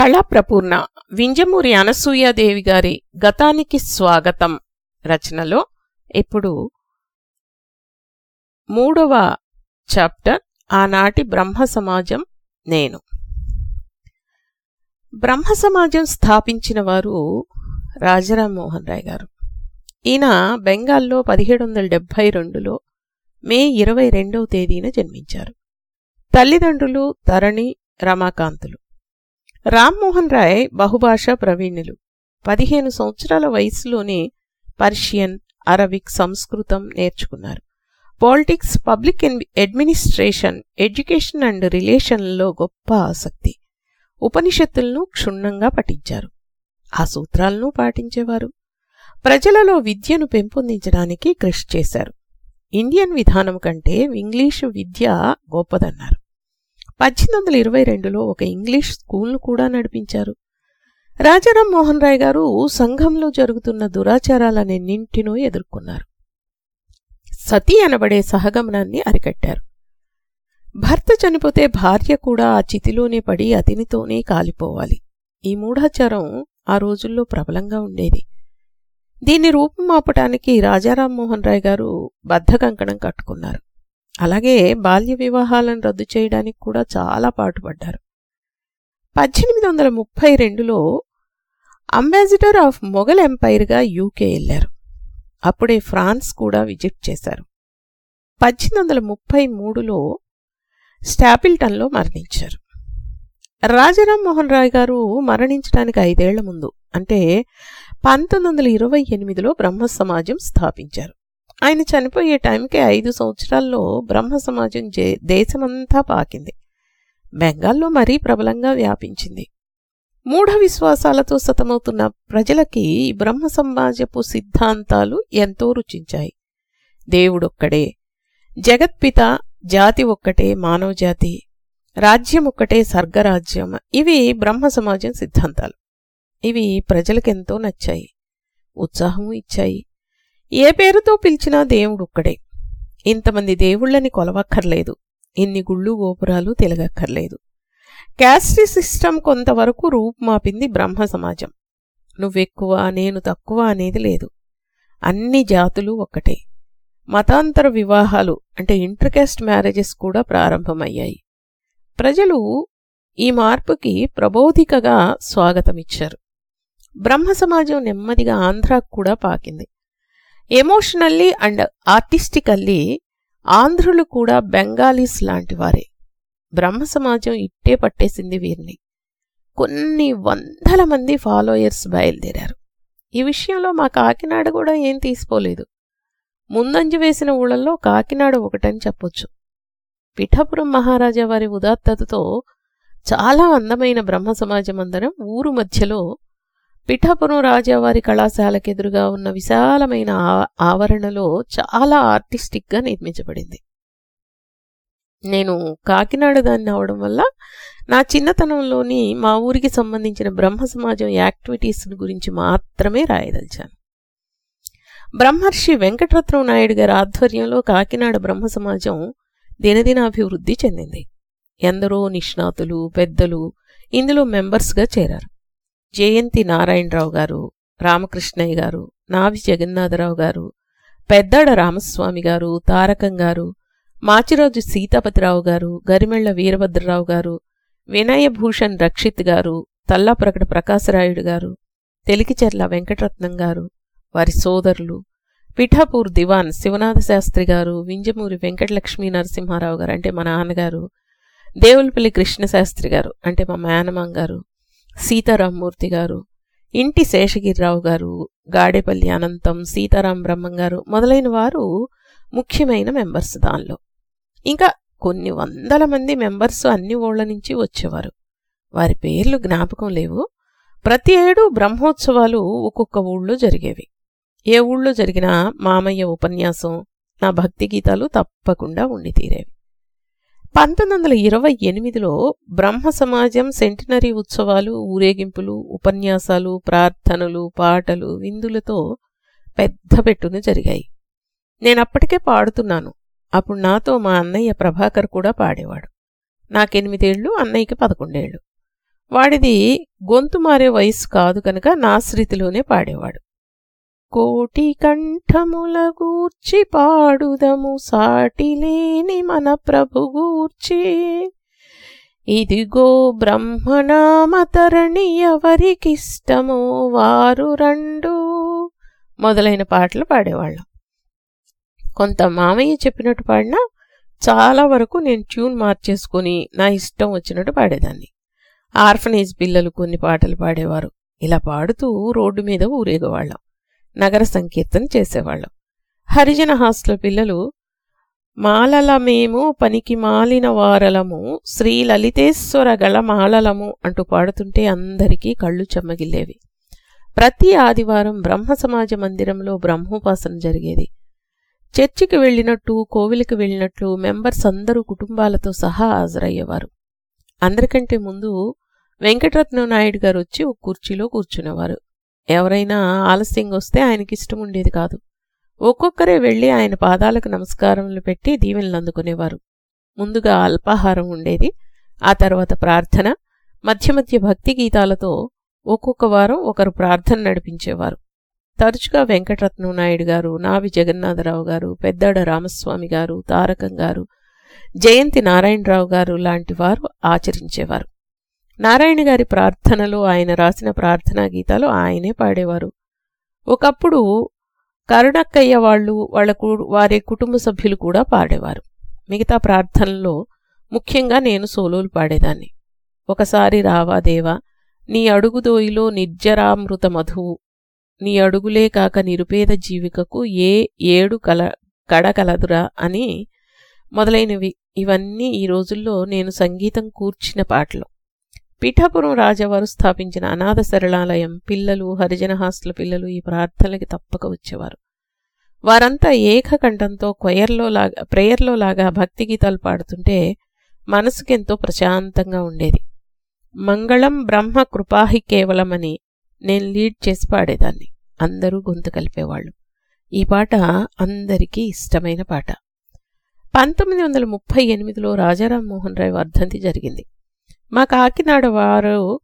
కళాప్రపూర్ణ వింజమూరి అనసూయాదేవి గారి గతానికి స్వాగతం. రచనలో ఇప్పుడు మూడవ చాప్టర్ ఆనాటి బ్రహ్మ సమాజం నేను. బ్రహ్మ సమాజం స్థాపించిన వారు రాజారాం మోహన్ రాయ్ గారు. ఈయన బెంగాల్లో పదిహేడు వందల డెబ్భై రెండులో మే ఇరవై రెండవ తేదీన జన్మించారు. తల్లిదండ్రులు తరణి రమాకాంతులు. రామ్మోహన్ రాయ్ బహుభాషా ప్రవీణులు. పదిహేను సంవత్సరాల వయసులోనే పర్షియన్ అరబిక్ సంస్కృతం నేర్చుకున్నారు. Politics public administration education and రిలేషన్లలో గొప్ప ఆసక్తి. ఉపనిషత్తులను క్షుణ్ణంగా పఠించారు. ఆ సూత్రాలను పాటించేవారు. ప్రజలలో విద్యను పెంపొందించడానికి కృషి చేశారు. ఇండియన్ విధానం కంటే ఇంగ్లీషు విద్య గొప్పదన్నారు. పద్దెనిమిది వందల ఇరవై రెండులో ఒక ఇంగ్లీష్ స్కూల్ను కూడా నడిపించారు. రాజారాం మోహన్ రాయ్ గారు సంఘంలో జరుగుతున్న దురాచారాలన్నింటినూ ఎదుర్కొన్నారు. సతీ అనబడే సహగమనాన్ని అరికట్టారు. భర్త చనిపోతే భార్య కూడా ఆ చితిలోనే పడి అతినితోనే కాలిపోవాలి. ఈ మూఢాచారం ఆ రోజుల్లో ప్రబలంగా ఉండేది. దీన్ని రూపుమాపటానికి రాజారాం మోహన్ రాయ్ గారు బద్ధకంకణం కట్టుకున్నారు. అలాగే బాల్య వివాహాలను రద్దు చేయడానికి కూడా చాలా పాటుపడ్డారు. పద్దెనిమిది వందల ముప్పై రెండులో అంబాసిడర్ ఆఫ్ మొఘల్ ఎంపైర్గా యూకే వెళ్ళారు అప్పుడే ఫ్రాన్స్ కూడా విజిట్ చేశారు. పద్దెనిమిది వందల ముప్పై మూడులో స్టాపిల్టన్లో మరణించారు. రాజారాం మోహన్ రాయ్ గారు మరణించడానికి ఐదేళ్ళ ముందు అంటే పంతొమ్మిది వందల ఇరవై ఎనిమిదిలో బ్రహ్మ సమాజం స్థాపించారు. ఆయన చనిపోయే టైంకి ఐదు సంవత్సరాల్లో బ్రహ్మ సమాజం దేశమంతా పాకింది. బెంగాల్లో మరీ ప్రబలంగా వ్యాపించింది. మూఢ విశ్వాసాలతో సతమవుతున్న ప్రజలకి బ్రహ్మ సమాజపు సిద్ధాంతాలు ఎంతో రుచించాయి. దేవుడొక్కడే జగత్పిత జాతి ఒక్కటే మానవజాతి రాజ్యం ఒక్కటే స్వర్గరాజ్యం. ఇవి బ్రహ్మ సమాజం సిద్ధాంతాలు. ఇవి ప్రజలకెంతో నచ్చాయి. ఉత్సాహము ఇచ్చాయి. ఏ పేరుతో పిలిచినా దేవుడొక్కడే. ఇంతమంది దేవుళ్ళని కొలవక్కర్లేదు. ఇన్ని గుళ్ళు గోపురాలు తిలగక్కర్లేదు. క్యాస్ట్ సిస్టమ్ కొంతవరకు రూపుమాపింది బ్రహ్మ సమాజం. నువ్వెక్కువ నేను తక్కువ అనేది లేదు. అన్ని జాతులు ఒక్కటే. మతాంతర వివాహాలు అంటే ఇంటర్కాస్ట్ మ్యారేజెస్ కూడా ప్రారంభమయ్యాయి. ప్రజలు ఈ మార్పుకి ప్రబోధికగా స్వాగతమిచ్చారు. బ్రహ్మ సమాజం నెమ్మదిగా ఆంధ్రాకు కూడా పాకింది. ఎమోషనల్లీ అండ్ ఆర్టిస్టికల్లీ ఆంధ్రులు కూడా బెంగాలీస్ లాంటివారే బ్రహ్మ సమాజం ఇట్టే పట్టేసింది వీరిని. కొన్ని వందల మంది ఫాలోయర్స్ బయలుదేరారు. ఈ విషయంలో మా కాకినాడ కూడా ఏం తీసుకోలేదు. ముందంజు వేసిన ఊళ్ళల్లో కాకినాడ ఒకటని చెప్పొచ్చు. పిఠాపురం మహారాజా వారి ఉదాత్తతతో చాలా అందమైన బ్రహ్మ సమాజం అందరం ఊరు మధ్యలో పిఠాపురం రాజావారి కళాశాలకెదురుగా ఉన్న విశాలమైన ఆవరణలో చాలా ఆర్టిస్టిక్గా నిర్మించబడింది. నేను కాకినాడ దాన్ని అవడం వల్ల నా చిన్నతనంలోని మా ఊరికి సంబంధించిన బ్రహ్మ సమాజం యాక్టివిటీస్ గురించి మాత్రమే రాయదలిచాను. బ్రహ్మర్షి వెంకటరత్నం నాయుడు గారి ఆధ్వర్యంలో కాకినాడ బ్రహ్మ సమాజం దినదినాభివృద్ధి చెందింది. ఎందరో నిష్ణాతులు పెద్దలు ఇందులో మెంబర్స్గా చేరారు. జయంతి నారాయణరావు గారు రామకృష్ణయ్య గారు నావి జగన్నాథరావు గారు పెద్దాడ రామస్వామి గారు తారకం గారు మాచిరాజు సీతాపతిరావు గారు గరిమెళ్ళ వీరభద్రరావు గారు వినయభూషణ్ రక్షిత్ గారు తల్లాప్రకట ప్రకాశరాయుడు గారు తెలికిచెర్ల వెంకటరత్నం గారు వారి సోదరులు పిఠాపూర్ దివాన్ శివనాథ శాస్త్రి గారు వింజమూరి వెంకటలక్ష్మీ నరసింహారావు గారు అంటే మా నాన్నగారు దేవులపల్లి కృష్ణశాస్త్రి గారు అంటే మా మేనమాం గారు సీతారామూర్తి గారు ఇంటి శేషగిరిరావు గారు గాడేపల్లి అనంతం సీతారాం బ్రహ్మం గారు మొదలైన వారు ముఖ్యమైన మెంబర్స్ దానిలో. ఇంకా కొన్ని వందల మంది మెంబర్స్ అన్ని ఊళ్ళ నుంచి వచ్చేవారు. వారి పేర్లు జ్ఞాపకం లేవు. ప్రతి ఏడు బ్రహ్మోత్సవాలు ఒక్కొక్క ఊళ్ళో జరిగేవి. ఏ ఊళ్ళో జరిగినా మామయ్య ఉపన్యాసం నా భక్తి గీతాలు తప్పకుండా ఉండి తీరేవి పంతొమ్మిది వందల ఇరవై ఎనిమిదిలో బ్రహ్మ సమాజం సెంటినరీ ఉత్సవాలు ఊరేగింపులు ఉపన్యాసాలు ప్రార్థనలు పాటలు విందులతో పెద్ద పెట్టును జరిగాయి. నేనప్పటికే పాడుతున్నాను. అప్పుడు నాతో మా అన్నయ్య ప్రభాకర్ కూడా పాడేవాడు. నాకెనిమిదేళ్ళు అన్నయ్యకి పదకొండేళ్ళు వాడిది గొంతు మారే వయసు కాదు కనుక నా శృతిలోనే పాడేవాడు. కోటి కంఠముల గూర్చి పాడుదము సాటిలేని మన ప్రభుగూర్చి. ఇదిగో బ్రహ్మనామతరణి ఎవరికిష్టమో వారు రెండు. మొదలైన పాటలు పాడేవాళ్ళం. కొంత మామయ్య చెప్పినట్టు పాడినా చాలా వరకు నేను ట్యూన్ మార్చేసుకొని నా ఇష్టం వచ్చినట్టు పాడేదాన్ని. ఆర్ఫనేజ్ పిల్లలు కొన్ని పాటలు పాడేవారు. ఇలా పాడుతూ రోడ్డు మీద ఊరేగేవాళ్ళం. నగర సంకీర్తన చేసేవాళ్ళం. హరిజన హాస్టల్ పిల్లలు మాలల మేము పనికి మాలిన వారలము శ్రీ లలితేశ్వర గల మాలలము అంటూ పాడుతుంటే అందరికీ కళ్ళు చెమ్మగిల్లేవి. ప్రతి ఆదివారం బ్రహ్మ సమాజ మందిరంలో బ్రహ్మోపాసన జరిగేది. చర్చికి వెళ్ళినట్టు కోవిలికి వెళ్ళినట్లు మెంబర్స్ అందరూ కుటుంబాలతో సహా హాజరయ్యేవారు. అందరికంటే ముందు వెంకటరత్నం నాయుడు గారు వచ్చి ఒక కుర్చీలో కూర్చునేవారు. ఎవరైనా ఆలస్యంగా వస్తే ఆయనకి ఇష్టం ఉండేది కాదు. ఒక్కొక్కరే వెళ్ళి ఆయన పాదాలకు నమస్కారములు పెట్టి దీవెనలు అందుకునేవారు. ముందుగా అల్పాహారం ఉండేది ఆ తర్వాత ప్రార్థన మధ్య మధ్య భక్తి గీతాలతో ఒక్కొక్క వారం ఒకరు ప్రార్థన నడిపించేవారు. తరచుగా వెంకటరత్నం నాయుడు గారు నావి జగన్నాథరావు గారు పెద్దాడ రామస్వామి గారు తారకం గారు జయంతి నారాయణరావు గారు లాంటి వారు ఆచరించేవారు. నారాయణ గారి ప్రార్థనలో ఆయన రాసిన ప్రార్థనా గీతాలు ఆయనే పాడేవారు. ఒకప్పుడు కరుణక్కయ్య వాళ్ళు వాళ్ళ వారి కుటుంబ సభ్యులు కూడా పాడేవారు. మిగతా ప్రార్థనల్లో ముఖ్యంగా నేను సోలోలు పాడేదాన్ని. ఒకసారి రావాదేవా నీ అడుగుదోయిలో నిర్జరామృత మధువు నీ అడుగులే కాక నిరుపేద జీవికకు ఏ ఏడు కల కడకలదురా అని మొదలైనవి. ఇవన్నీ ఈ రోజుల్లో నేను సంగీతం కూర్చిన పాటలు. పీఠాపురం రాజావారు స్థాపించిన అనాథ శరణాలయం పిల్లలు హరిజన హాస్టల్ పిల్లలు ఈ ప్రార్థనలకి తప్పక వచ్చేవారు. వారంతా ఏకకంఠంతో క్వయర్లో లాగా ప్రేయర్లో లాగా భక్తి గీతాలు పాడుతుంటే మనసుకెంతో ప్రశాంతంగా ఉండేది. మంగళం బ్రహ్మ కృపాహి కేవలమని నేను లీడ్ చేసి పాడేదాన్ని. అందరూ గొంతు కలిపేవాళ్ళు. ఈ పాట అందరికీ ఇష్టమైన పాట. పంతొమ్మిది వందల ముప్పై ఎనిమిదిలో రాజారాం మోహన్ రాయ్ వర్ధంతి జరిగింది. మా కాకినాడ వారు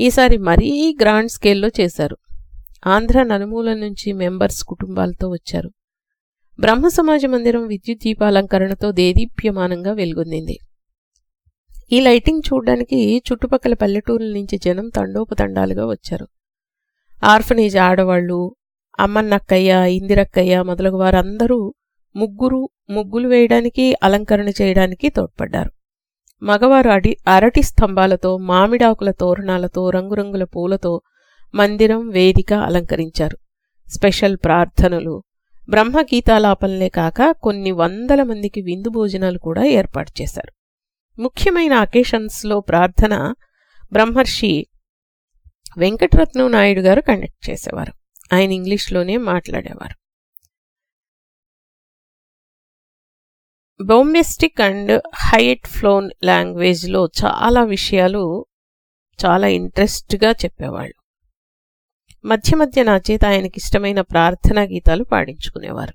ఈసారి మరీ గ్రాండ్ స్కేల్లో చేశారు. ఆంధ్ర నలుమూల నుంచి మెంబర్స్ కుటుంబాలతో వచ్చారు. బ్రహ్మ సమాజ మందిరం విద్యుత్ దీపాలంకరణతో దేదీప్యమానంగా వెలుగొందింది. ఈ లైటింగ్ చూడడానికి చుట్టుపక్కల పల్లెటూరుల నుంచి జనం తండోపతండాలుగా వచ్చారు. ఆర్ఫనేజ్ ఆడవాళ్ళు అమ్మన్నక్కయ్య ఇందిరక్కయ్య మొదలగు వారందరూ ముగ్గురు ముగ్గులు వేయడానికి అలంకరణ చేయడానికి తోడ్పడ్డారు. మగవారు అడి అరటి స్తంభాలతో మామిడాకుల తోరణాలతో రంగురంగుల పూలతో మందిరం వేదిక అలంకరించారు. స్పెషల్ ప్రార్థనలు. బ్రహ్మగీతాలాపనలే కాక కొన్ని వందల మందికి విందు భోజనాలు కూడా ఏర్పాటు చేశారు. ముఖ్యమైన అకేషన్స్లో ప్రార్థన బ్రహ్మర్షి వెంకటరత్నం నాయుడు గారు కండక్ట్ చేసేవారు. ఆయన ఇంగ్లీష్లోనే మాట్లాడేవారు. డొమెస్టిక్ అండ్ హైట్ ఫ్లోన్ లాంగ్వేజ్లో చాలా విషయాలు చాలా ఇంట్రెస్ట్గా చెప్పేవాళ్ళు. మధ్య మధ్య నా చేత ఆయనకి ఇష్టమైన ప్రార్థనా గీతాలు పాడించుకునేవారు.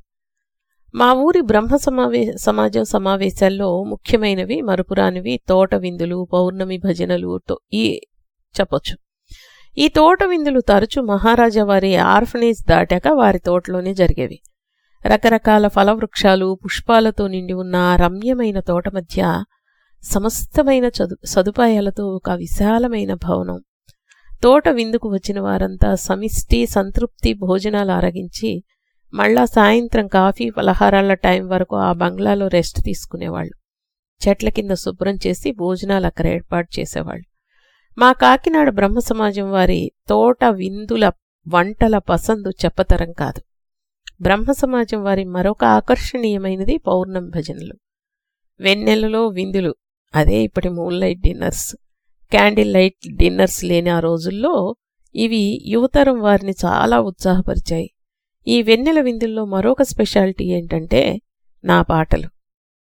మా ఊరి బ్రహ్మ సమావే సమాజం సమావేశాల్లో ముఖ్యమైనవి మరుపురానివి తోట విందులు పౌర్ణమి భజనలు ఈ చెప్పొచ్చు. ఈ తోట విందులు తరచూ మహారాజా వారి ఆర్ఫనేజ్ దాటాక వారి తోటలోనే జరిగేవి. రకరకాల ఫలవృక్షాలు పుష్పాలతో నిండి ఉన్న రమ్యమైన తోట మధ్య సమస్తమైన చదు సదుపాయాలతో ఒక విశాలమైన భవనం. తోట విందుకు వచ్చిన వారంతా సమిష్టి సంతృప్తి భోజనాలు ఆరగించి మళ్ళా సాయంత్రం కాఫీ పలహారాల టైం వరకు ఆ బంగ్లాలో రెస్ట్ తీసుకునేవాళ్ళు. చెట్ల కింద శుభ్రం చేసి భోజనాలు అక్కడ ఏర్పాటు చేసేవాళ్ళు. మా కాకినాడ బ్రహ్మ సమాజం వారి తోట విందుల వంటల పసందు చెప్పతరం కాదు. బ్రహ్మ సమాజం వారి మరొక ఆకర్షణీయమైనది పౌర్ణమి భజనలు. వెన్నెలలో విందులు అదే ఇప్పటి moonlight dinners. Candle light dinners లేని ఆ రోజుల్లో ఇవి యువతరం వారిని చాలా ఉత్సాహపరిచాయి. ఈ వెన్నెల విందుల్లో మరొక స్పెషాలిటీ ఏంటంటే నా పాటలు.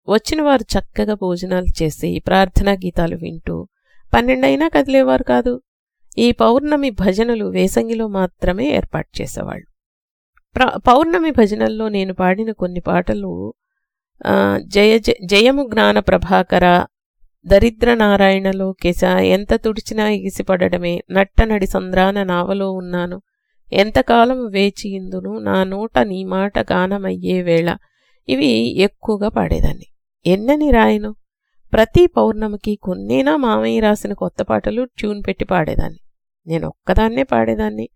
వచ్చిన వారు చక్కగా భోజనాలు చేసి ప్రార్థనా గీతాలు వింటూ పన్నెండైనా కదిలేవారు కాదు. ఈ పౌర్ణమి భజనలు వేసంగిలో మాత్రమే ఏర్పాటు చేసేవాళ్ళు. పౌర్ణమి భజనల్లో నేను పాడిన కొన్ని పాటలు జయ జయము జ్ఞాన ప్రభాకర దరిద్ర నారాయణలో కెస ఎంత తుడిచినా ఎగిసిపడడమే నట్టనడి సంద్రాన నావలో ఉన్నాను. ఎంతకాలం వేచి ఇందును నా నోట నీ మాట గానమయ్యే వేళ. ఇవి ఎక్కువగా పాడేదాన్ని. ఎన్నని రాయను? ప్రతి పౌర్ణమికి కొన్నేనా మామయ్య రాసిన కొత్త పాటలు ట్యూన్ పెట్టి పాడేదాన్ని. నేను ఒక్కదాన్నే పాడేదాన్ని.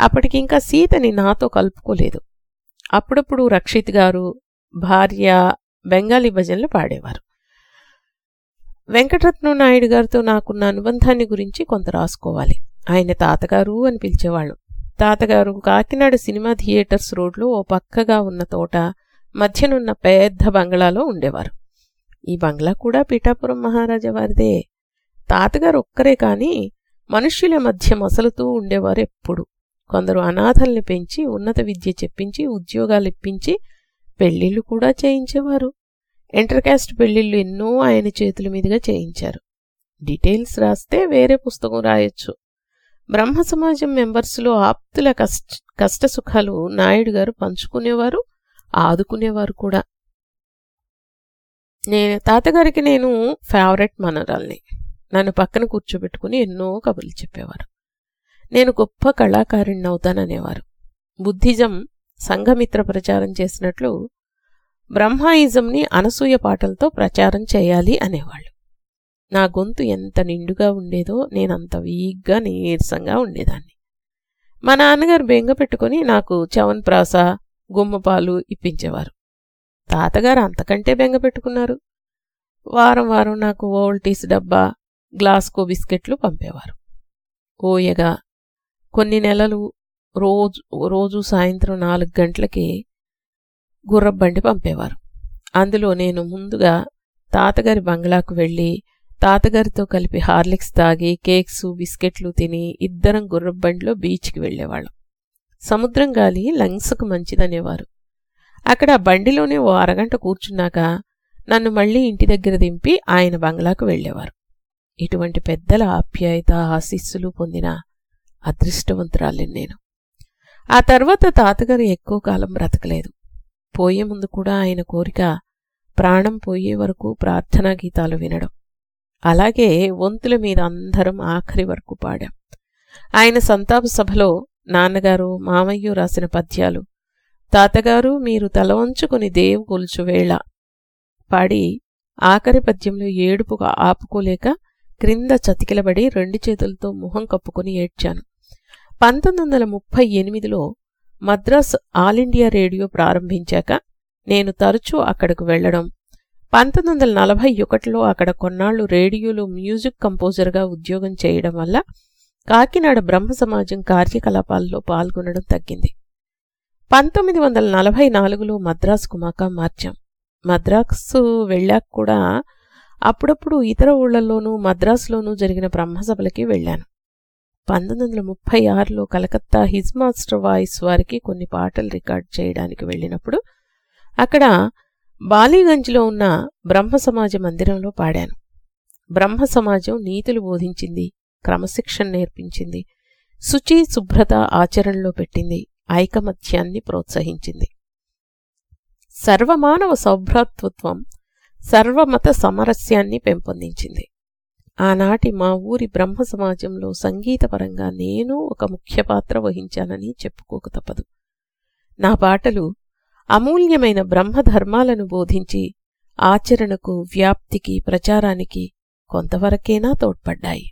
అప్పటికింకా సీతని నాతో కలుపుకోలేదు. అప్పుడప్పుడు రక్షిత్ గారు భార్య బెంగాలీ భజనలు పాడేవారు. వెంకటరత్నం నాయుడు గారితో నాకున్న అనుబంధాన్ని గురించి కొంత రాసుకోవాలి. ఆయన తాతగారు అని పిలిచేవాళ్ళం. తాతగారు కాకినాడ సినిమా థియేటర్స్ రోడ్లో ఓ పక్కగా ఉన్న తోట మధ్యనున్న పెద్ద బంగ్లాలో ఉండేవారు. ఈ బంగ్లా కూడా పీఠాపురం మహారాజా వారిదే. తాతగారు ఒక్కరే కాని మనుష్యుల మధ్య మసలుతూ ఉండేవారు ఎప్పుడు. కొందరు అనాథల్ని పెంచి ఉన్నత విద్య చెప్పించి ఉద్యోగాలు ఇప్పించి పెళ్ళిళ్ళు కూడా చేయించేవారు. ఇంటర్కాస్ట్ పెళ్ళిళ్ళు ఎన్నో ఆయన చేతుల మీదుగా చేయించారు. డీటెయిల్స్ రాస్తే వేరే పుస్తకం రాయొచ్చు. బ్రహ్మ సమాజం మెంబర్స్లో ఆప్తుల కష్ట కష్టసుఖాలు నాయుడు గారు పంచుకునేవారు ఆదుకునేవారు కూడా. నేను తాతగారికి నేను ఫేవరెట్ మనరాల్ని. నన్ను పక్కన కూర్చోబెట్టుకుని ఎన్నో కబుర్లు చెప్పేవారు. నేను గొప్ప కళాకారిణి అవుతాననేవారు బుద్ధిజం సంఘమిత్ర ప్రచారం చేసినట్లు బ్రహ్మాయిజంని అనసూయ పాటలతో ప్రచారం చేయాలి అనేవాళ్ళు. నా గొంతు ఎంత నిండుగా ఉండేదో నేనంత వీగ్గా నీరసంగా ఉండేదాన్ని. మా నాన్నగారు బెంగ పెట్టుకుని నాకు చవన్ప్రాస గుమ్మపాలు ఇప్పించేవారు. తాతగారు అంతకంటే బెంగ పెట్టుకున్నారు. వారం వారం నాకు ఓల్టీస్ డబ్బా గ్లాస్కో బిస్కెట్లు పంపేవారు. ఓయగా కొన్ని నెలలు రోజు రోజు సాయంత్రం నాలుగు గంటలకి గుర్రబండి పంపేవారు. అందులో నేను ముందుగా తాతగారి బంగ్లాకు వెళ్ళి తాతగారితో కలిపి హార్లిక్స్ తాగి కేక్స్ బిస్కెట్లు తిని ఇద్దరం గుర్రబండిలో బీచ్కి వెళ్ళేవాళ్ళం. సముద్రం గాలి లంగ్స్కు మంచిదనేవారు. అక్కడ బండిలోనే ఓ అరగంట కూర్చున్నాక నన్ను మళ్ళీ ఇంటి దగ్గర దింపి ఆయన బంగ్లాకు వెళ్ళేవారు. ఇటువంటి పెద్దల ఆప్యాయత ఆశీస్సులు పొందిన అదృష్టవంతురాలిని నేను. ఆ తర్వాత తాతగారు ఎక్కువ కాలం బ్రతకలేదు. పోయే ముందు కూడా ఆయన కోరిక ప్రాణం పోయే వరకు ప్రార్థనా గీతాలు వినడం. అలాగే వంతుల మీద అందరం ఆఖరి వరకు పాడాం. ఆయన సంతాప సభలో నాన్నగారు మామయ్య రాసిన పద్యాలు తాతగారు మీరు తల వంచుకుని దేవు కొలుచువేళ పాడి ఆఖరి పద్యంలో ఏడుపుగా ఆపుకోలేక క్రింద చతికిలబడి రెండు చేతులతో మొహం కప్పుకుని ఏడ్చాను. పంతొమ్మిది వందల ముప్పై ఎనిమిదిలో మద్రాస్ ఆల్ ఇండియా రేడియో ప్రారంభించాక నేను తరచూ అక్కడకు వెళ్ళడం పంతొమ్మిది వందల నలభై ఒకటిలో అక్కడ కొన్నాళ్ళు రేడియోలో మ్యూజిక్ కంపోజర్గా ఉద్యోగం చేయడం వల్ల కాకినాడ బ్రహ్మ సమాజం కార్యకలాపాల్లో పాల్గొనడం తగ్గింది. పంతొమ్మిది వందల నలభై నాలుగులో మద్రాసుకు మకాం మార్చాం. మద్రాసు వెళ్ళాక కూడా అప్పుడప్పుడు ఇతర ఊళ్ళల్లోనూ మద్రాసులోనూ జరిగిన బ్రహ్మసభలకి వెళ్ళాను. పంతొమ్మిది వందల ముప్పై ఆరులో కలకత్తా హిజ్ మాస్టర్ వాయిస్ వారికి కొన్ని పాటలు రికార్డ్ చేయడానికి వెళ్ళినప్పుడు అక్కడ బాలీగంజ్లో ఉన్న బ్రహ్మ సమాజ మందిరంలో పాడాను. బ్రహ్మ సమాజం నీతులు బోధించింది క్రమశిక్షణ నేర్పించింది శుచి శుభ్రత ఆచరణలో పెట్టింది ఐకమత్యాన్ని ప్రోత్సహించింది. సర్వమానవ సౌభ్రాతృత్వం సర్వమత సమరస్యాన్ని పెంపొందించింది. ఆనాటి మా ఊరి బ్రహ్మ సమాజంలో సంగీతపరంగా నేను ఒక ముఖ్య పాత్ర వహించానని చెప్పుకోక తప్పదు. నా పాటలు అమూల్యమైన బ్రహ్మధర్మాలను బోధించి ఆచరణకు వ్యాప్తికి ప్రచారానికి కొంతవరకేనా తోడ్పడ్డాయి.